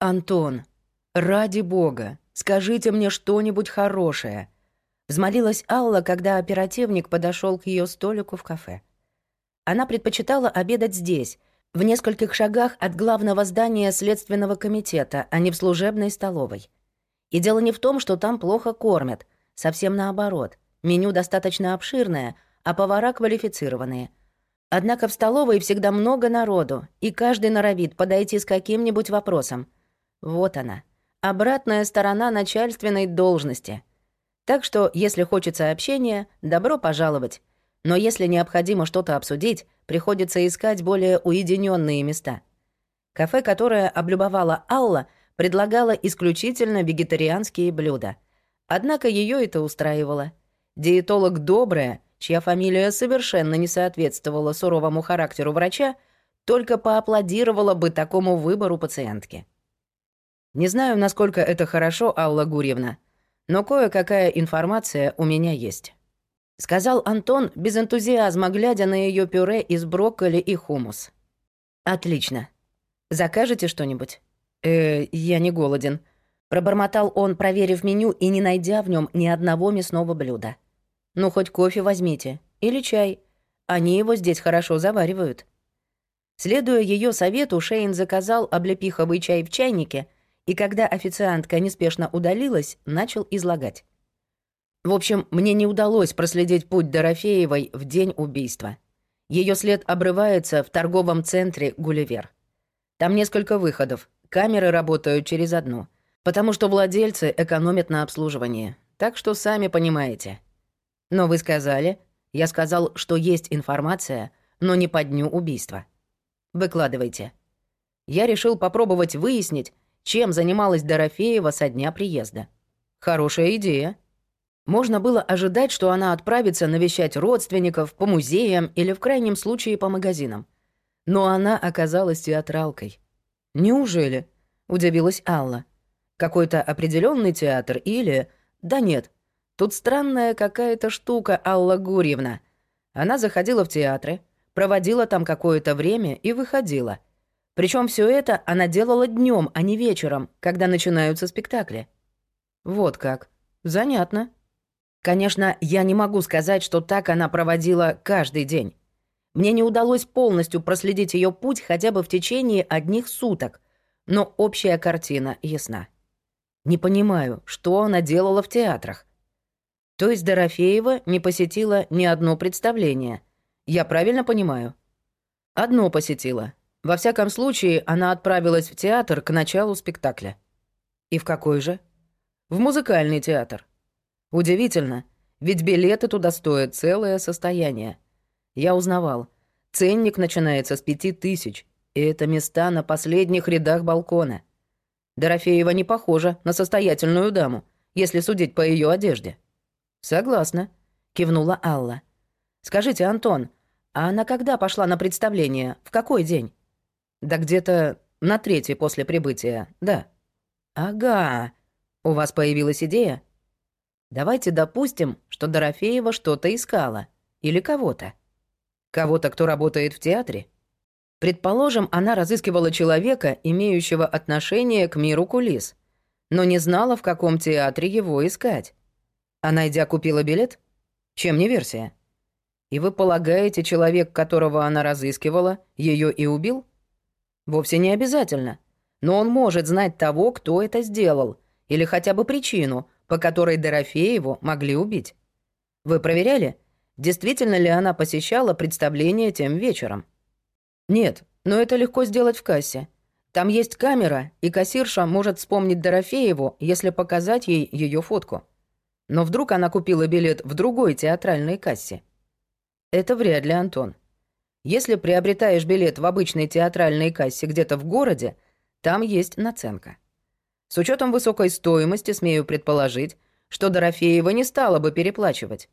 «Антон, ради бога, скажите мне что-нибудь хорошее», — взмолилась Алла, когда оперативник подошел к ее столику в кафе. Она предпочитала обедать здесь, в нескольких шагах от главного здания Следственного комитета, а не в служебной столовой. И дело не в том, что там плохо кормят, совсем наоборот. Меню достаточно обширное, а повара квалифицированные. Однако в столовой всегда много народу, и каждый норовит подойти с каким-нибудь вопросом. Вот она, обратная сторона начальственной должности. Так что, если хочется общения, добро пожаловать. Но если необходимо что-то обсудить, приходится искать более уединенные места. Кафе, которое облюбовала Алла, предлагало исключительно вегетарианские блюда. Однако ее это устраивало. Диетолог добрая, чья фамилия совершенно не соответствовала суровому характеру врача, только поаплодировала бы такому выбору пациентки. Не знаю, насколько это хорошо, Алла Гурьевна, но кое-какая информация у меня есть. — сказал Антон без энтузиазма, глядя на ее пюре из брокколи и хумус. «Отлично. Закажете что-нибудь?» «Э, я не голоден», — пробормотал он, проверив меню и не найдя в нем ни одного мясного блюда. «Ну, хоть кофе возьмите. Или чай. Они его здесь хорошо заваривают». Следуя ее совету, Шейн заказал облепиховый чай в чайнике, и когда официантка неспешно удалилась, начал излагать. В общем, мне не удалось проследить путь Дорофеевой в день убийства. Ее след обрывается в торговом центре «Гулливер». Там несколько выходов, камеры работают через одну, потому что владельцы экономят на обслуживании. Так что сами понимаете. Но вы сказали, я сказал, что есть информация, но не по дню убийства. Выкладывайте. Я решил попробовать выяснить, чем занималась Дорофеева со дня приезда. Хорошая идея. Можно было ожидать, что она отправится навещать родственников по музеям или в крайнем случае по магазинам. Но она оказалась театралкой. «Неужели?» — удивилась Алла. «Какой-то определенный театр или...» «Да нет, тут странная какая-то штука, Алла Гурьевна. Она заходила в театры, проводила там какое-то время и выходила. Причем все это она делала днем, а не вечером, когда начинаются спектакли». «Вот как. Занятно», Конечно, я не могу сказать, что так она проводила каждый день. Мне не удалось полностью проследить ее путь хотя бы в течение одних суток, но общая картина ясна. Не понимаю, что она делала в театрах. То есть Дорофеева не посетила ни одно представление. Я правильно понимаю? Одно посетила. Во всяком случае, она отправилась в театр к началу спектакля. И в какой же? В музыкальный театр. Удивительно, ведь билеты туда стоят целое состояние. Я узнавал. Ценник начинается с пяти тысяч, и это места на последних рядах балкона. Дорофеева не похожа на состоятельную даму, если судить по ее одежде. «Согласна», — кивнула Алла. «Скажите, Антон, а она когда пошла на представление? В какой день?» «Да где-то на третий после прибытия, да». «Ага. У вас появилась идея?» Давайте допустим, что Дорофеева что-то искала. Или кого-то. Кого-то, кто работает в театре. Предположим, она разыскивала человека, имеющего отношение к миру кулис, но не знала, в каком театре его искать. А найдя, купила билет? Чем не версия? И вы полагаете, человек, которого она разыскивала, ее и убил? Вовсе не обязательно. Но он может знать того, кто это сделал, или хотя бы причину, по которой Дорофееву могли убить. Вы проверяли, действительно ли она посещала представление тем вечером? Нет, но это легко сделать в кассе. Там есть камера, и кассирша может вспомнить Дорофееву, если показать ей ее фотку. Но вдруг она купила билет в другой театральной кассе? Это вряд ли, Антон. Если приобретаешь билет в обычной театральной кассе где-то в городе, там есть наценка. С учетом высокой стоимости, смею предположить, что Дорофеева не стала бы переплачивать.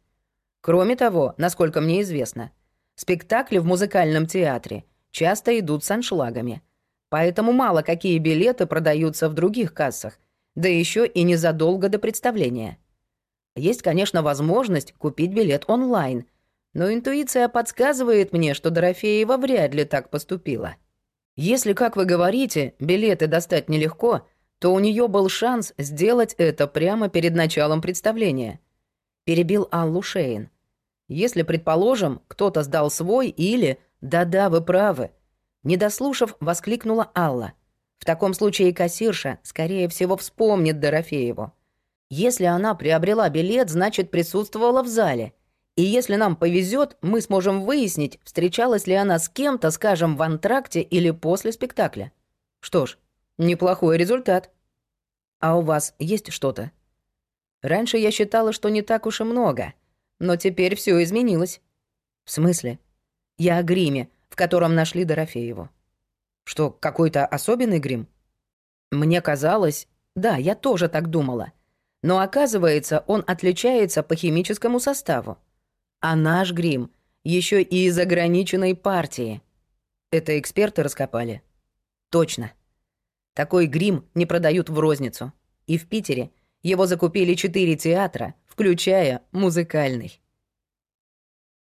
Кроме того, насколько мне известно, спектакли в музыкальном театре часто идут с аншлагами. Поэтому мало какие билеты продаются в других кассах, да еще и незадолго до представления. Есть, конечно, возможность купить билет онлайн, но интуиция подсказывает мне, что Дорофеева вряд ли так поступила. Если, как вы говорите, билеты достать нелегко, то у нее был шанс сделать это прямо перед началом представления. Перебил Аллу Шейн. Если, предположим, кто-то сдал свой или... Да-да, вы правы. Не дослушав, воскликнула Алла. В таком случае кассирша, скорее всего, вспомнит Дорофееву. Если она приобрела билет, значит, присутствовала в зале. И если нам повезет, мы сможем выяснить, встречалась ли она с кем-то, скажем, в антракте или после спектакля. Что ж, неплохой результат. А у вас есть что-то? Раньше я считала, что не так уж и много, но теперь все изменилось. В смысле? Я о гриме, в котором нашли Дорофееву. Что, какой-то особенный грим? Мне казалось... Да, я тоже так думала. Но оказывается, он отличается по химическому составу. А наш грим еще и из ограниченной партии. Это эксперты раскопали? Точно. Такой грим не продают в розницу. И в Питере его закупили четыре театра, включая музыкальный.